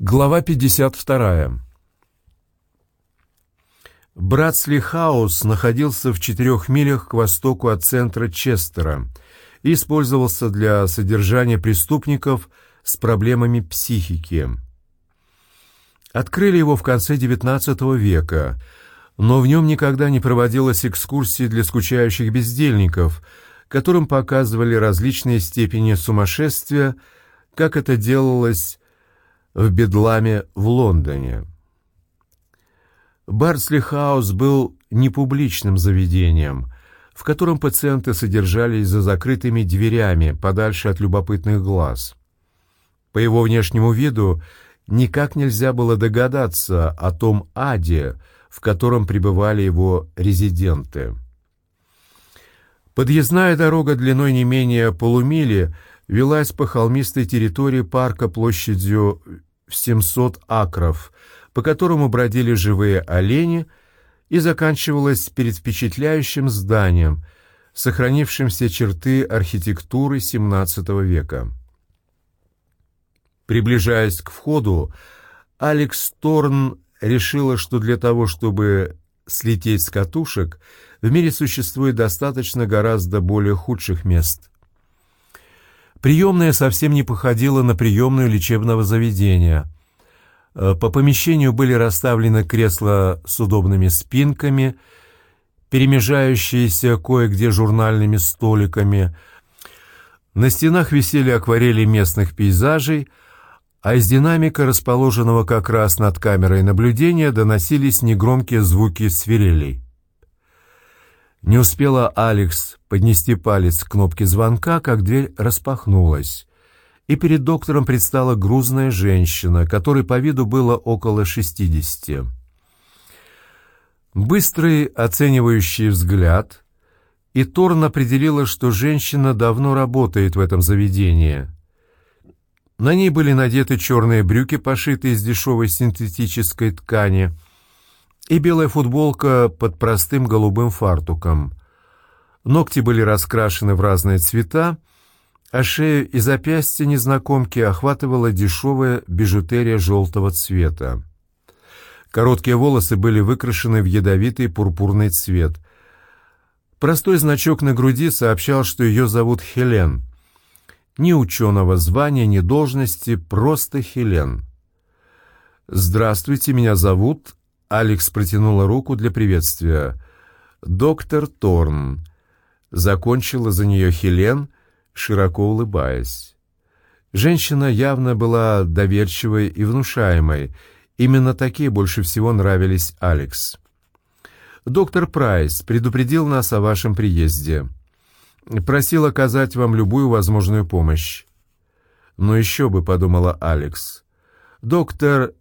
Глава 52. Братсли Хаус находился в четырех милях к востоку от центра Честера и использовался для содержания преступников с проблемами психики. Открыли его в конце XIX века, но в нем никогда не проводилась экскурсии для скучающих бездельников, которым показывали различные степени сумасшествия, как это делалось в Бедламе в Лондоне. Барсли Хаус был непубличным заведением, в котором пациенты содержались за закрытыми дверями, подальше от любопытных глаз. По его внешнему виду никак нельзя было догадаться о том аде, в котором пребывали его резиденты. Подъездная дорога длиной не менее полумили велась по холмистой территории парка площадью в 700 акров, по которому бродили живые олени, и заканчивалась перед впечатляющим зданием, сохранившим все черты архитектуры XVII века. Приближаясь к входу, Алекс Торн решила, что для того, чтобы слететь с катушек, в мире существует достаточно гораздо более худших мест. Приемная совсем не походила на приемную лечебного заведения. Э, по помещению были расставлены кресла с удобными спинками, перемежающиеся кое-где журнальными столиками. На стенах висели акварели местных пейзажей, а из динамика, расположенного как раз над камерой наблюдения, доносились негромкие звуки свирелей. Не успела Алекс поднести палец к кнопке звонка, как дверь распахнулась, и перед доктором предстала грузная женщина, которой по виду было около шестидесяти. Быстрый оценивающий взгляд, и Торн определила, что женщина давно работает в этом заведении. На ней были надеты черные брюки, пошитые из дешевой синтетической ткани – и белая футболка под простым голубым фартуком. Ногти были раскрашены в разные цвета, а шею и запястья незнакомки охватывала дешевая бижутерия желтого цвета. Короткие волосы были выкрашены в ядовитый пурпурный цвет. Простой значок на груди сообщал, что ее зовут Хелен. Ни ученого звания, ни должности, просто Хелен. «Здравствуйте, меня зовут Алекс протянула руку для приветствия. «Доктор Торн». Закончила за нее Хелен, широко улыбаясь. Женщина явно была доверчивой и внушаемой. Именно такие больше всего нравились Алекс. «Доктор Прайс предупредил нас о вашем приезде. Просил оказать вам любую возможную помощь». «Но еще бы», — подумала Алекс. «Доктор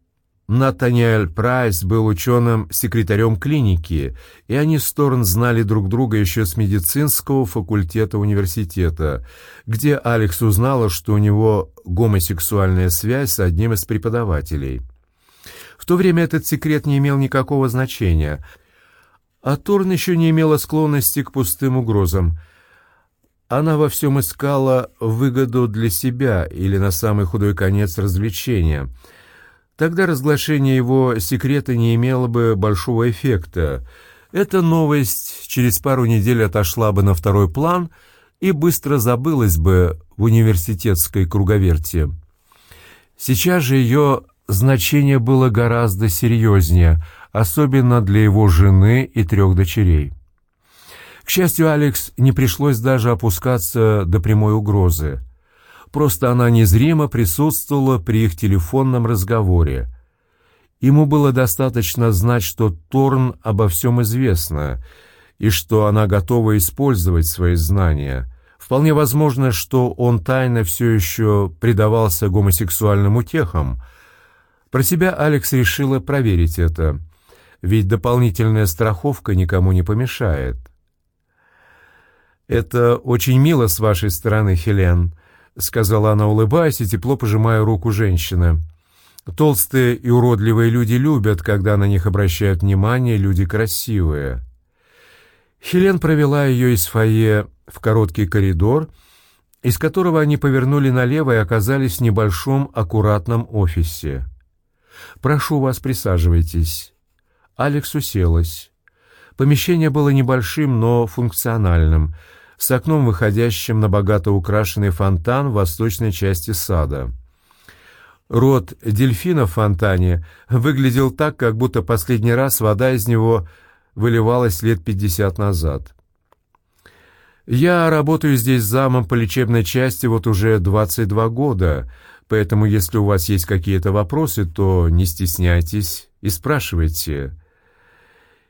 Натаниэль Прайс был ученым-секретарем клиники, и они с Торн знали друг друга еще с медицинского факультета университета, где Алекс узнала, что у него гомосексуальная связь с одним из преподавателей. В то время этот секрет не имел никакого значения, а Торн еще не имела склонности к пустым угрозам. Она во всем искала выгоду для себя или, на самый худой конец, развлечения — Тогда разглашение его секрета не имело бы большого эффекта. Эта новость через пару недель отошла бы на второй план и быстро забылась бы в университетской круговерти. Сейчас же ее значение было гораздо серьезнее, особенно для его жены и трех дочерей. К счастью, Алекс не пришлось даже опускаться до прямой угрозы просто она незримо присутствовала при их телефонном разговоре. Ему было достаточно знать, что Торн обо всем известно, и что она готова использовать свои знания. Вполне возможно, что он тайно все еще предавался гомосексуальным утехам. Про себя Алекс решила проверить это, ведь дополнительная страховка никому не помешает. «Это очень мило с вашей стороны, Хелен», — сказала она, улыбаясь и тепло пожимая руку женщины. «Толстые и уродливые люди любят, когда на них обращают внимание люди красивые». Хелен провела ее из фойе в короткий коридор, из которого они повернули налево и оказались в небольшом аккуратном офисе. «Прошу вас, присаживайтесь». Алекс уселась. Помещение было небольшим, но функциональным, с окном, выходящим на богато украшенный фонтан в восточной части сада. Рот дельфина в фонтане выглядел так, как будто последний раз вода из него выливалась лет пятьдесят назад. «Я работаю здесь замом по лечебной части вот уже 22 года, поэтому если у вас есть какие-то вопросы, то не стесняйтесь и спрашивайте».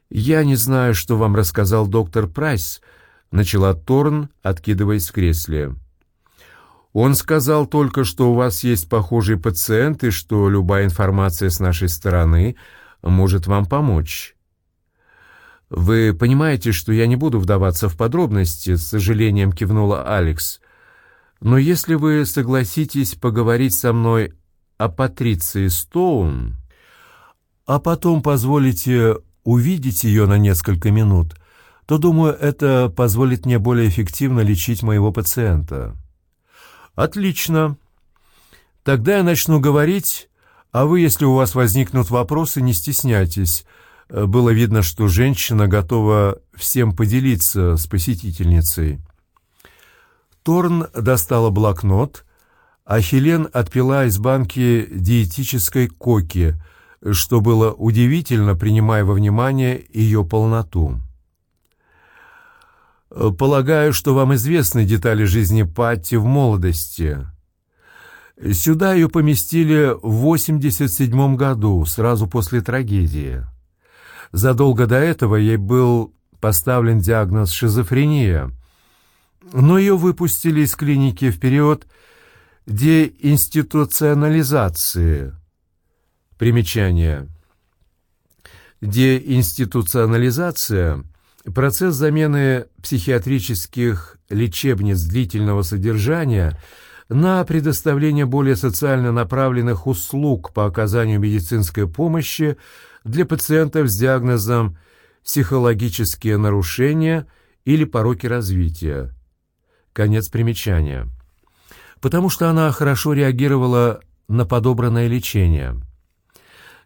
«Я не знаю, что вам рассказал доктор Прайс», — начала Торн, откидываясь в кресле. «Он сказал только, что у вас есть похожий пациент и что любая информация с нашей стороны может вам помочь». «Вы понимаете, что я не буду вдаваться в подробности», — с сожалением кивнула Алекс. «Но если вы согласитесь поговорить со мной о Патриции Стоун, а потом позволите увидеть ее на несколько минут, то, думаю, это позволит мне более эффективно лечить моего пациента». «Отлично. Тогда я начну говорить, а вы, если у вас возникнут вопросы, не стесняйтесь». Было видно, что женщина готова всем поделиться с посетительницей. Торн достала блокнот, а Хелен отпила из банки диетической коки – что было удивительно, принимая во внимание ее полноту. «Полагаю, что вам известны детали жизни Патти в молодости. Сюда ее поместили в 87 году, сразу после трагедии. Задолго до этого ей был поставлен диагноз шизофрения, но ее выпустили из клиники в период деинституционализации – Примечание. Деинституционализация – процесс замены психиатрических лечебниц длительного содержания на предоставление более социально направленных услуг по оказанию медицинской помощи для пациентов с диагнозом психологические нарушения или пороки развития. Конец примечания. Потому что она хорошо реагировала на подобранное лечение.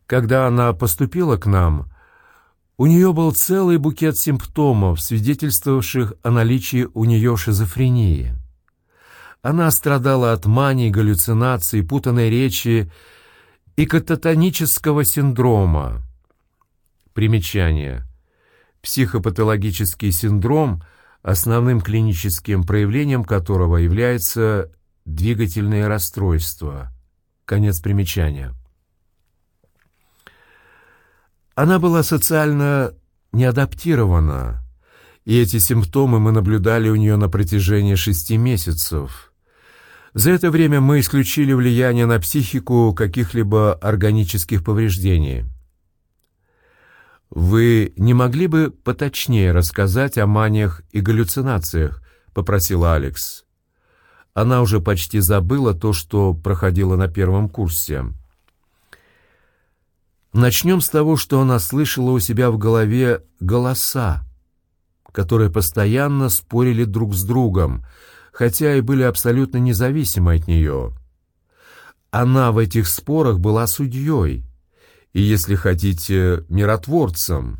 Когда она поступила к нам, у нее был целый букет симптомов, свидетельствовавших о наличии у нее шизофрении. Она страдала от мании, галлюцинаций, путанной речи и кататонического синдрома. Примечание. Психопатологический синдром, основным клиническим проявлением которого является двигательное расстройство. Конец примечания. Она была социально неадаптирована, и эти симптомы мы наблюдали у нее на протяжении шести месяцев. За это время мы исключили влияние на психику каких-либо органических повреждений. «Вы не могли бы поточнее рассказать о маниях и галлюцинациях?» — попросила Алекс. Она уже почти забыла то, что проходила на первом курсе. Начнем с того, что она слышала у себя в голове голоса, которые постоянно спорили друг с другом, хотя и были абсолютно независимы от нее. Она в этих спорах была судьей, и, если хотите, миротворцем.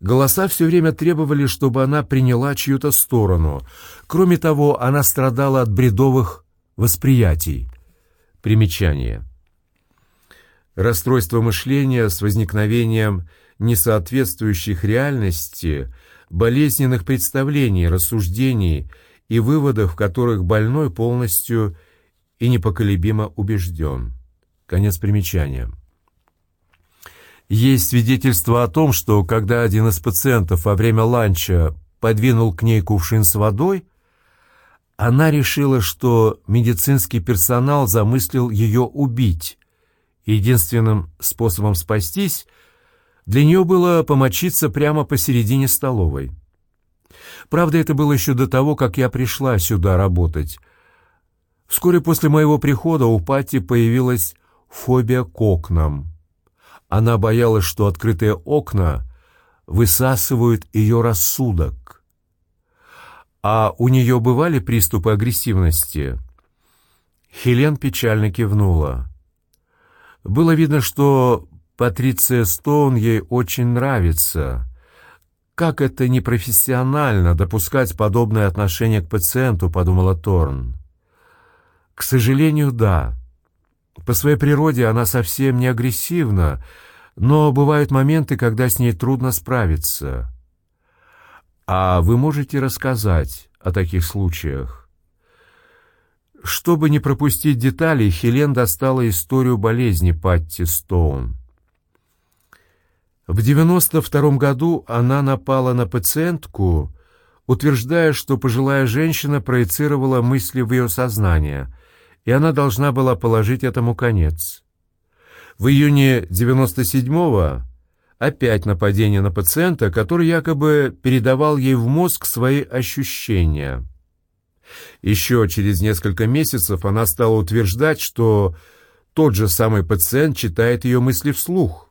Голоса все время требовали, чтобы она приняла чью-то сторону. Кроме того, она страдала от бредовых восприятий. Примечание. Расстройство мышления с возникновением несоответствующих реальности, болезненных представлений, рассуждений и выводов, в которых больной полностью и непоколебимо убежден. Конец примечания. Есть свидетельство о том, что когда один из пациентов во время ланча подвинул к ней кувшин с водой, она решила, что медицинский персонал замыслил ее убить, Единственным способом спастись для нее было помочиться прямо посередине столовой. Правда, это было еще до того, как я пришла сюда работать. Вскоре после моего прихода у Пати появилась фобия к окнам. Она боялась, что открытые окна высасывают ее рассудок. А у нее бывали приступы агрессивности? Хелен печально кивнула. Было видно, что Патриция Стоун ей очень нравится. «Как это непрофессионально допускать подобное отношение к пациенту», — подумала Торн. «К сожалению, да. По своей природе она совсем не агрессивна, но бывают моменты, когда с ней трудно справиться. А вы можете рассказать о таких случаях?» Чтобы не пропустить детали, Хелен достала историю болезни Патти Стоун. В 92 году она напала на пациентку, утверждая, что пожилая женщина проецировала мысли в ее сознание, и она должна была положить этому конец. В июне 97-го опять нападение на пациента, который якобы передавал ей в мозг свои ощущения. Еще через несколько месяцев она стала утверждать, что тот же самый пациент читает ее мысли вслух.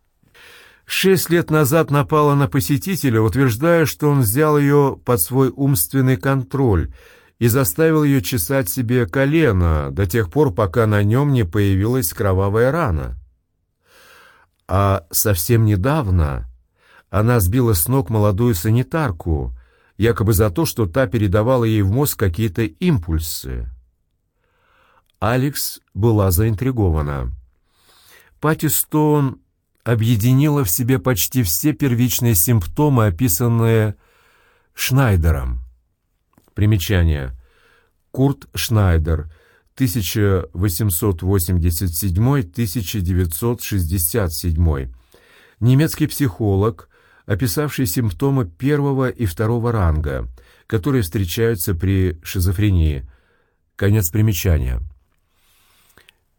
Шесть лет назад напала на посетителя, утверждая, что он взял ее под свой умственный контроль и заставил ее чесать себе колено до тех пор, пока на нем не появилась кровавая рана. А совсем недавно она сбила с ног молодую санитарку, якобы за то, что та передавала ей в мозг какие-то импульсы. Алекс была заинтригована. Патти Стоун объединила в себе почти все первичные симптомы, описанные Шнайдером. Примечание. Курт Шнайдер, 1887-1967, немецкий психолог, описавший симптомы первого и второго ранга, которые встречаются при шизофрении. Конец примечания.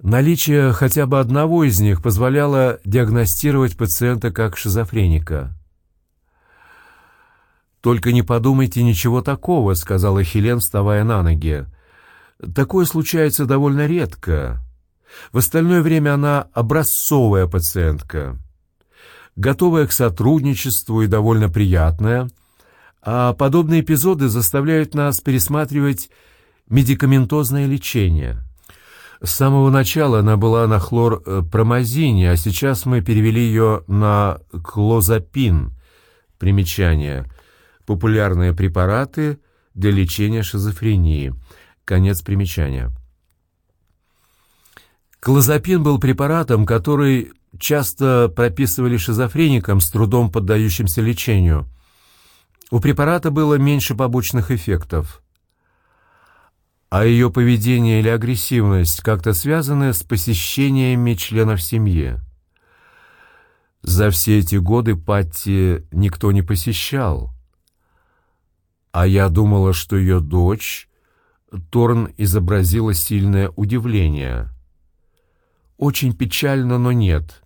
Наличие хотя бы одного из них позволяло диагностировать пациента как шизофреника. «Только не подумайте ничего такого», — сказала Хелен, вставая на ноги. «Такое случается довольно редко. В остальное время она образцовая пациентка, готовая к сотрудничеству и довольно приятная, а подобные эпизоды заставляют нас пересматривать медикаментозное лечение». С самого начала она была на хлорпромазине, а сейчас мы перевели ее на клозапин. Примечание. Популярные препараты для лечения шизофрении. Конец примечания. Клозапин был препаратом, который часто прописывали шизофреникам, с трудом поддающимся лечению. У препарата было меньше побочных эффектов а ее поведение или агрессивность как-то связаны с посещениями членов семьи. За все эти годы Патти никто не посещал. А я думала, что ее дочь... Торн изобразила сильное удивление. Очень печально, но нет.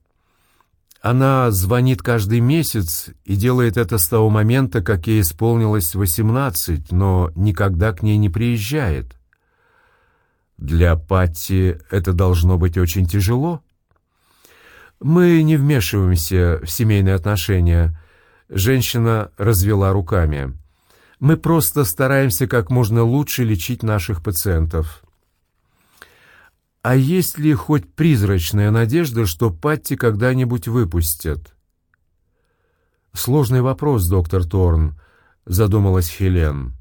Она звонит каждый месяц и делает это с того момента, как ей исполнилось восемнадцать, но никогда к ней не приезжает. Для Патти это должно быть очень тяжело. Мы не вмешиваемся в семейные отношения. Женщина развела руками. Мы просто стараемся как можно лучше лечить наших пациентов. А есть ли хоть призрачная надежда, что Патти когда-нибудь выпустят? Сложный вопрос, доктор Торн, задумалась Хелен.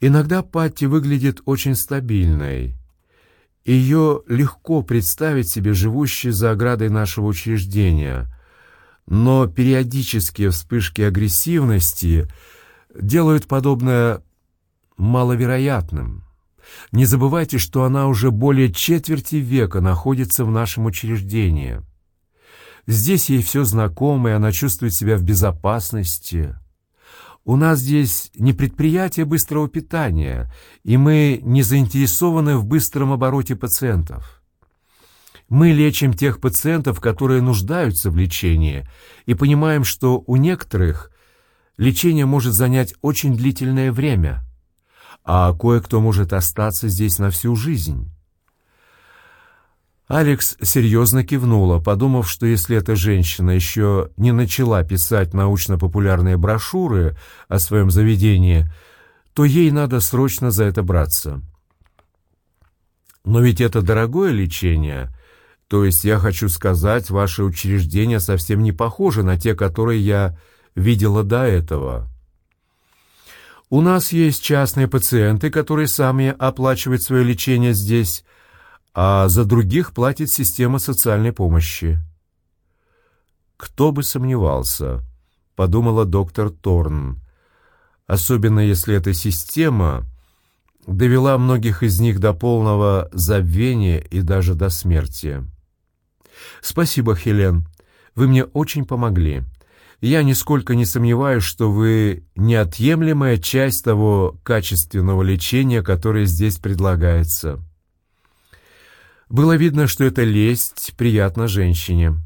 Иногда Патти выглядит очень стабильной. Ее легко представить себе живущей за оградой нашего учреждения, но периодические вспышки агрессивности делают подобное маловероятным. Не забывайте, что она уже более четверти века находится в нашем учреждении. Здесь ей все знакомо, и она чувствует себя в безопасности. У нас здесь не предприятие быстрого питания, и мы не заинтересованы в быстром обороте пациентов. Мы лечим тех пациентов, которые нуждаются в лечении, и понимаем, что у некоторых лечение может занять очень длительное время, а кое-кто может остаться здесь на всю жизнь. Алекс серьезно кивнула, подумав, что если эта женщина еще не начала писать научно-популярные брошюры о своем заведении, то ей надо срочно за это браться. Но ведь это дорогое лечение. То есть я хочу сказать, ваши учреждения совсем не похожи на те, которые я видела до этого. У нас есть частные пациенты, которые сами оплачивают свое лечение здесь, а за других платит система социальной помощи. Кто бы сомневался, подумала доктор Торн, особенно если эта система довела многих из них до полного забвения и даже до смерти. Спасибо, Хелен, вы мне очень помогли. Я нисколько не сомневаюсь, что вы неотъемлемая часть того качественного лечения, которое здесь предлагается. Было видно, что эта лесть приятна женщине.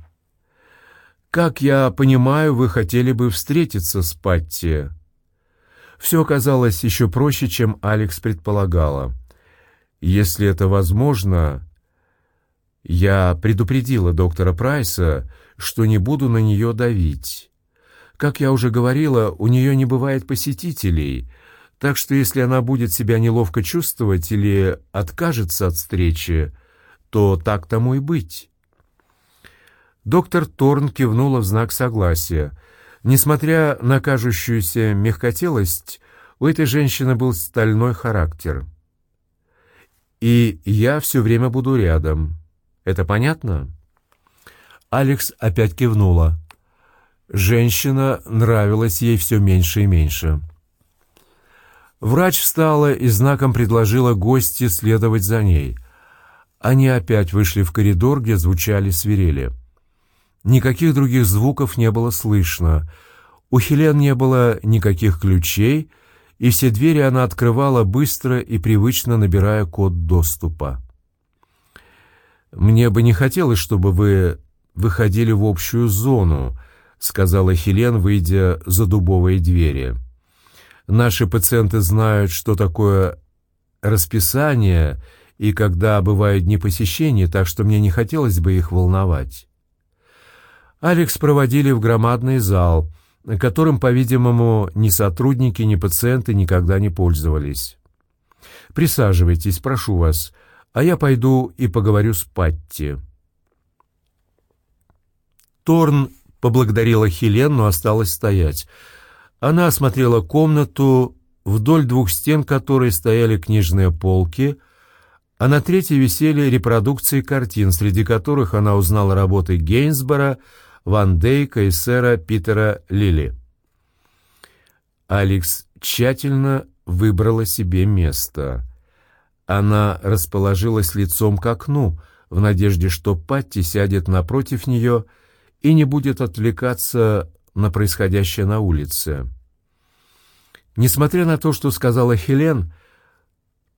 «Как я понимаю, вы хотели бы встретиться с Патти?» Все оказалось еще проще, чем Алекс предполагала. «Если это возможно...» Я предупредила доктора Прайса, что не буду на нее давить. Как я уже говорила, у нее не бывает посетителей, так что если она будет себя неловко чувствовать или откажется от встречи, то так тому и быть. Доктор Торн кивнула в знак согласия. Несмотря на кажущуюся мягкотелость, у этой женщины был стальной характер. «И я все время буду рядом. Это понятно?» Алекс опять кивнула. Женщина нравилась ей все меньше и меньше. Врач встала и знаком предложила гости следовать за ней. Они опять вышли в коридор, где звучали свирели. Никаких других звуков не было слышно. У Хелен не было никаких ключей, и все двери она открывала быстро и привычно, набирая код доступа. «Мне бы не хотелось, чтобы вы выходили в общую зону», — сказала Хелен, выйдя за дубовые двери. «Наши пациенты знают, что такое расписание и когда бывают дни посещений, так что мне не хотелось бы их волновать». Алекс проводили в громадный зал, которым, по-видимому, ни сотрудники, ни пациенты никогда не пользовались. «Присаживайтесь, прошу вас, а я пойду и поговорю с Патти». Торн поблагодарила Хелен, но осталась стоять. Она осмотрела комнату, вдоль двух стен которой стояли книжные полки, а на третьей висели репродукции картин, среди которых она узнала работы Гейнсбора, Ван Дейка и сэра Питера Лили. Алекс тщательно выбрала себе место. Она расположилась лицом к окну, в надежде, что Патти сядет напротив нее и не будет отвлекаться на происходящее на улице. Несмотря на то, что сказала Хелен,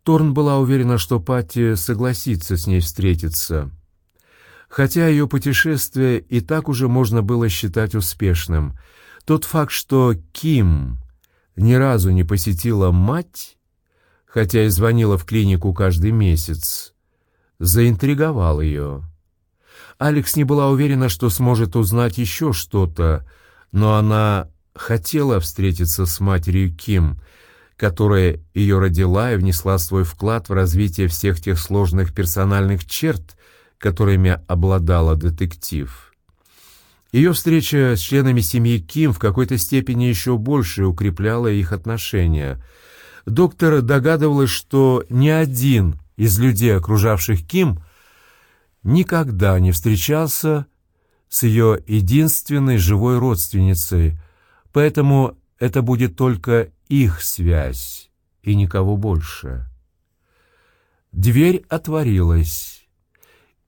Торн была уверена, что Патти согласится с ней встретиться. Хотя ее путешествие и так уже можно было считать успешным, тот факт, что Ким ни разу не посетила мать, хотя и звонила в клинику каждый месяц, заинтриговал ее. Алекс не была уверена, что сможет узнать еще что-то, но она хотела встретиться с матерью Ким, которая ее родила и внесла свой вклад в развитие всех тех сложных персональных черт, которыми обладала детектив. Ее встреча с членами семьи Ким в какой-то степени еще больше укрепляла их отношения. Доктор догадывалась, что ни один из людей, окружавших Ким, никогда не встречался с ее единственной живой родственницей, поэтому это будет только их связь и никого больше. Дверь отворилась,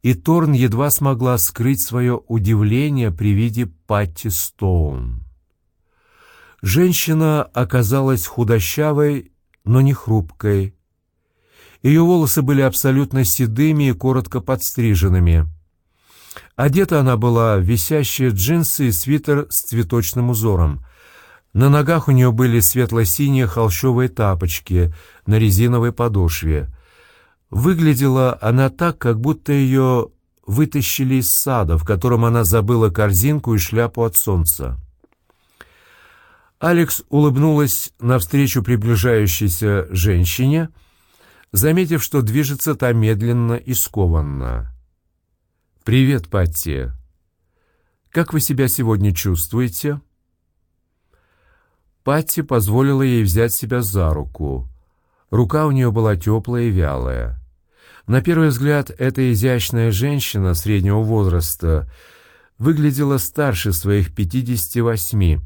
и Торн едва смогла скрыть свое удивление при виде Патти Стоун. Женщина оказалась худощавой, но не хрупкой, ее волосы были абсолютно седыми и коротко подстриженными. Одета она была в висящие джинсы и свитер с цветочным узором. На ногах у нее были светло-синие холщовые тапочки на резиновой подошве. Выглядела она так, как будто ее вытащили из сада, в котором она забыла корзинку и шляпу от солнца. Алекс улыбнулась навстречу приближающейся женщине — заметив, что движется та медленно и скованно. «Привет, Патти. Как вы себя сегодня чувствуете?» Патти позволила ей взять себя за руку. Рука у нее была теплая и вялая. На первый взгляд, эта изящная женщина среднего возраста выглядела старше своих 58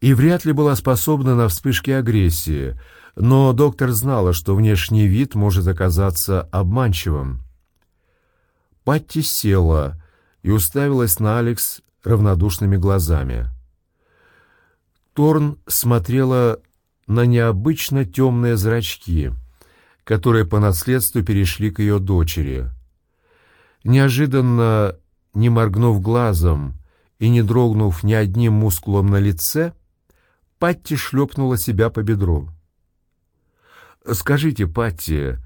и вряд ли была способна на вспышки агрессии, но доктор знала, что внешний вид может оказаться обманчивым. Патти села и уставилась на Алекс равнодушными глазами. Торн смотрела на необычно темные зрачки, которые по наследству перешли к ее дочери. Неожиданно, не моргнув глазом и не дрогнув ни одним мускулом на лице, Патти шлепнула себя по бедру. «Скажите, Патти,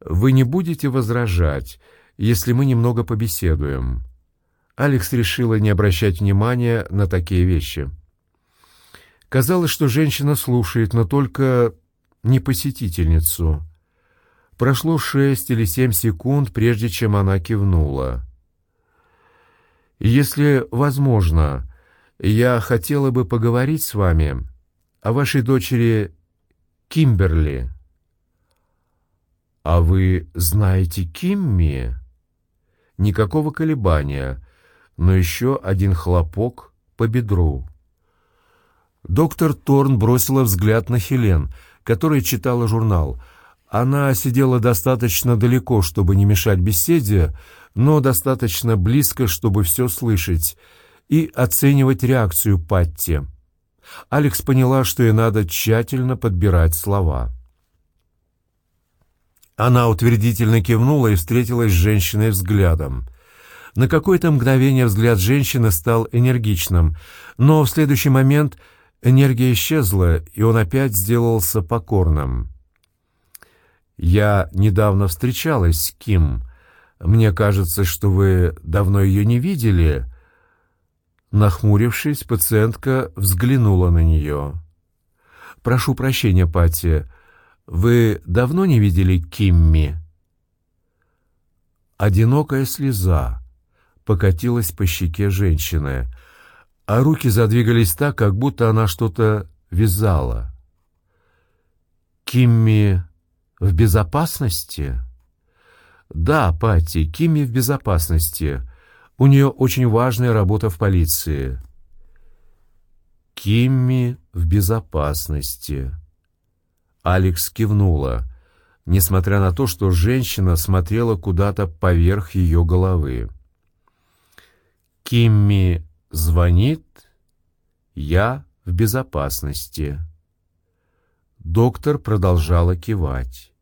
вы не будете возражать, если мы немного побеседуем?» Алекс решила не обращать внимания на такие вещи. Казалось, что женщина слушает, но только не посетительницу. Прошло шесть или семь секунд, прежде чем она кивнула. «Если возможно, я хотела бы поговорить с вами о вашей дочери Кимберли». «А вы знаете Кимми?» Никакого колебания, но еще один хлопок по бедру. Доктор Торн бросила взгляд на Хелен, которая читала журнал. Она сидела достаточно далеко, чтобы не мешать беседе, но достаточно близко, чтобы все слышать, и оценивать реакцию Патти. Алекс поняла, что ей надо тщательно подбирать слова. Она утвердительно кивнула и встретилась с женщиной взглядом. На какое-то мгновение взгляд женщины стал энергичным, но в следующий момент – Энергия исчезла, и он опять сделался покорным. «Я недавно встречалась с Ким. Мне кажется, что вы давно ее не видели». Нахмурившись, пациентка взглянула на нее. «Прошу прощения, Пати, вы давно не видели Кимми?» Одинокая слеза покатилась по щеке женщины — а руки задвигались так, как будто она что-то вязала. «Кимми в безопасности?» «Да, Пати, Кимми в безопасности. У нее очень важная работа в полиции». «Кимми в безопасности». Алекс кивнула, несмотря на то, что женщина смотрела куда-то поверх ее головы. «Кимми Звонит, я в безопасности. Доктор продолжала кивать.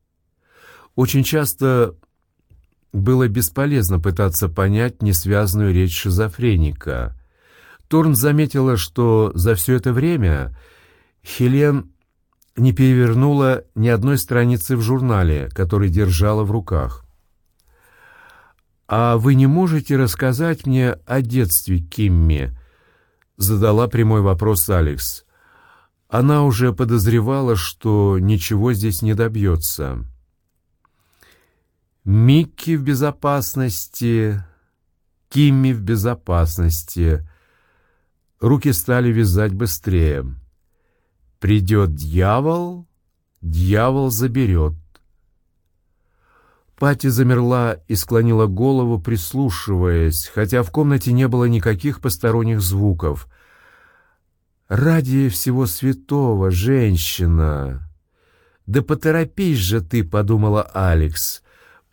Очень часто было бесполезно пытаться понять несвязную речь шизофреника. Торн заметила, что за все это время Хелен не перевернула ни одной страницы в журнале, который держала в руках. «А вы не можете рассказать мне о детстве Кимми?» — задала прямой вопрос Алекс. Она уже подозревала, что ничего здесь не добьется. «Микки в безопасности, Кимми в безопасности». Руки стали вязать быстрее. «Придет дьявол, дьявол заберет». Пати замерла и склонила голову, прислушиваясь, хотя в комнате не было никаких посторонних звуков. «Ради всего святого, женщина!» «Да поторопись же ты!» — подумала Алекс.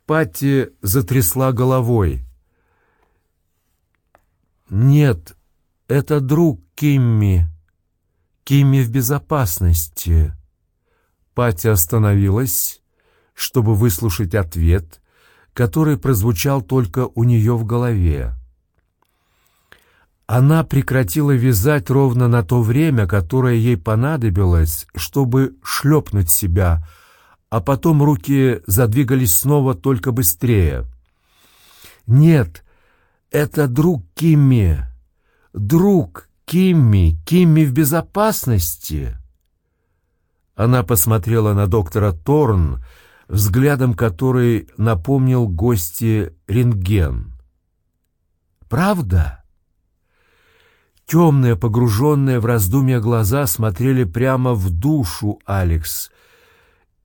Пати затрясла головой. «Нет, это друг Кимми. Кимми в безопасности». Пати остановилась чтобы выслушать ответ, который прозвучал только у нее в голове. Она прекратила вязать ровно на то время, которое ей понадобилось, чтобы шлепнуть себя, а потом руки задвигались снова только быстрее. «Нет, это друг Кимми, друг Кимми, Кимми в безопасности!» Она посмотрела на доктора Торн, взглядом который напомнил гости рентген. правда?» Темные, погруженные в раздумья глаза смотрели прямо в душу Алекс,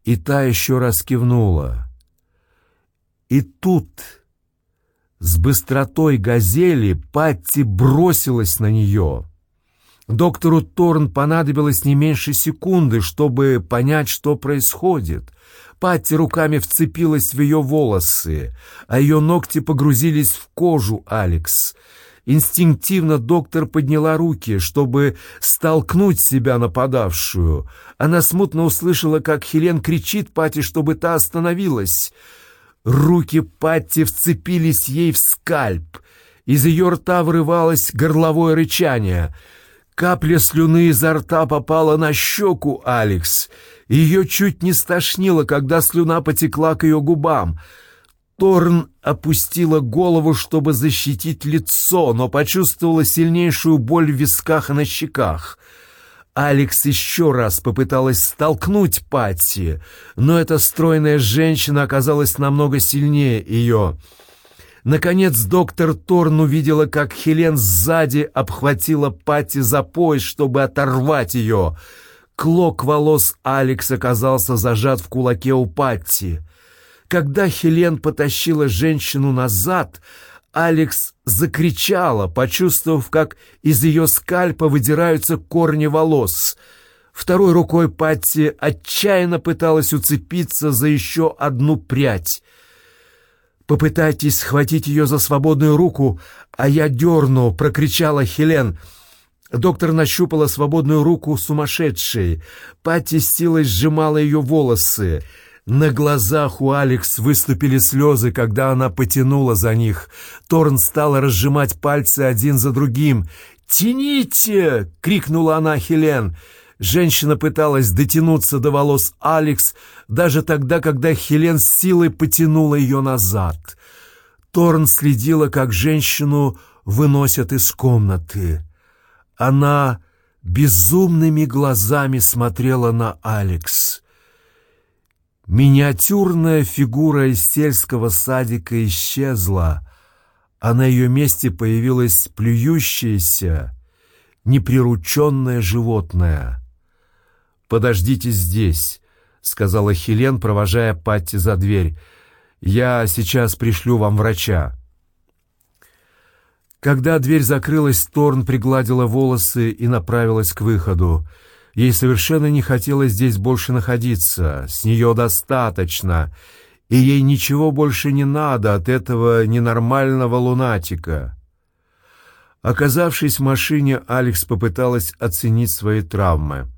и та еще раз кивнула. И тут, с быстротой газели, Патти бросилась на нее. Доктору Торн понадобилось не меньше секунды, чтобы понять, что происходит. Патти руками вцепилась в ее волосы, а ее ногти погрузились в кожу Алекс. Инстинктивно доктор подняла руки, чтобы столкнуть себя нападавшую. Она смутно услышала, как Хелен кричит Патти, чтобы та остановилась. Руки Патти вцепились ей в скальп. Из ее рта вырывалось горловое рычание. Капля слюны изо рта попала на щеку Алекс. Ее чуть не стошнило, когда слюна потекла к ее губам. Торн опустила голову, чтобы защитить лицо, но почувствовала сильнейшую боль в висках и на щеках — Алекс еще раз попыталась столкнуть Патти, но эта стройная женщина оказалась намного сильнее ее. Наконец доктор Торн увидела, как Хелен сзади обхватила Патти за пояс, чтобы оторвать ее. Клок волос Алекс оказался зажат в кулаке у Патти. Когда Хелен потащила женщину назад, Алекс закричала, почувствовав, как из ее скальпа выдираются корни волос. Второй рукой Патти отчаянно пыталась уцепиться за еще одну прядь. «Попытайтесь схватить ее за свободную руку, а я дерну!» — прокричала Хелен. Доктор нащупала свободную руку сумасшедшей. Патти с силой сжимала ее волосы. На глазах у Алекс выступили слезы, когда она потянула за них. Торн стала разжимать пальцы один за другим. «Тяните!» — крикнула она Хелен. Женщина пыталась дотянуться до волос Алекс даже тогда, когда Хелен с силой потянула ее назад. Торн следила, как женщину выносят из комнаты. Она безумными глазами смотрела на Алекс. Миниатюрная фигура из сельского садика исчезла, а на ее месте появилось плюющееся, неприрученное животное. «Подождите здесь», — сказала Хелен, провожая Патти за дверь. «Я сейчас пришлю вам врача». Когда дверь закрылась, Торн пригладила волосы и направилась к выходу. Ей совершенно не хотелось здесь больше находиться, с нее достаточно, и ей ничего больше не надо от этого ненормального лунатика. Оказавшись в машине, Алекс попыталась оценить свои травмы.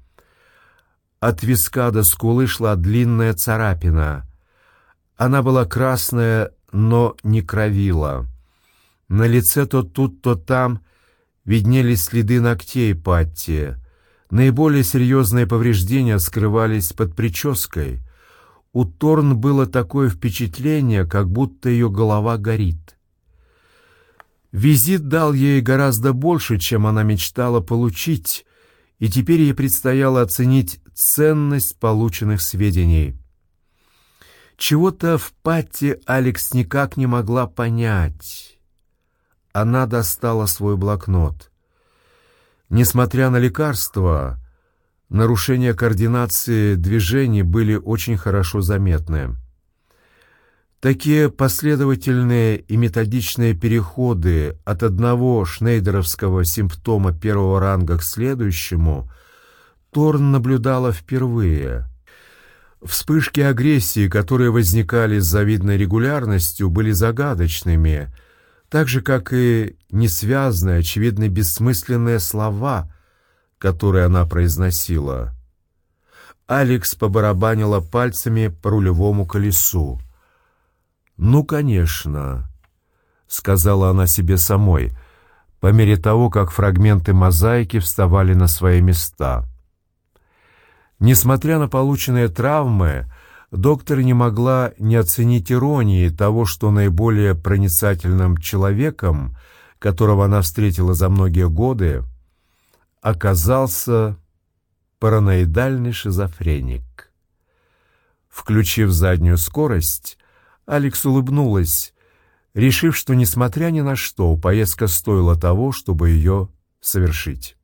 От виска до скулы шла длинная царапина. Она была красная, но не кровила. На лице то тут, то там виднелись следы ногтей Патти — Наиболее серьезные повреждения скрывались под прической. У Торн было такое впечатление, как будто ее голова горит. Визит дал ей гораздо больше, чем она мечтала получить, и теперь ей предстояло оценить ценность полученных сведений. Чего-то в Патте Алекс никак не могла понять. Она достала свой блокнот — Несмотря на лекарства, нарушения координации движений были очень хорошо заметны. Такие последовательные и методичные переходы от одного шнейдеровского симптома первого ранга к следующему Торн наблюдала впервые. Вспышки агрессии, которые возникали с завидной регулярностью, были загадочными – так же, как и несвязные, очевидно, бессмысленные слова, которые она произносила. Алекс побарабанила пальцами по рулевому колесу. «Ну, конечно», — сказала она себе самой, по мере того, как фрагменты мозаики вставали на свои места. Несмотря на полученные травмы, доктор не могла не оценить иронии того, что наиболее проницательным человеком, которого она встретила за многие годы, оказался параноидальный шизофреник. Включив заднюю скорость, Алекс улыбнулась. решив, что, несмотря ни на что, поездка стоила того, чтобы ее совершить.